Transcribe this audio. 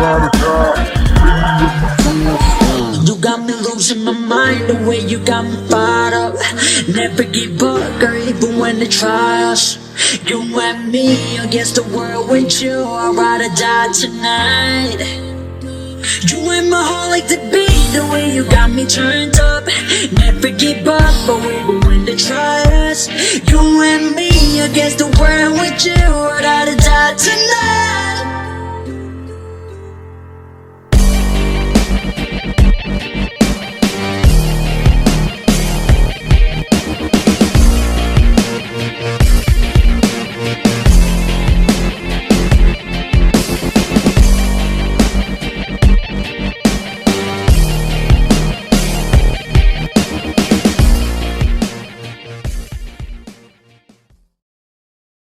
You got me losing my mind the way you got me fired up. Never give up, girl, even when they try us. You and me against the world with you. I'd or die tonight. You and my heart like the beat, the way you got me turned up. Never give up, but even when they try us. You and me against the world with you.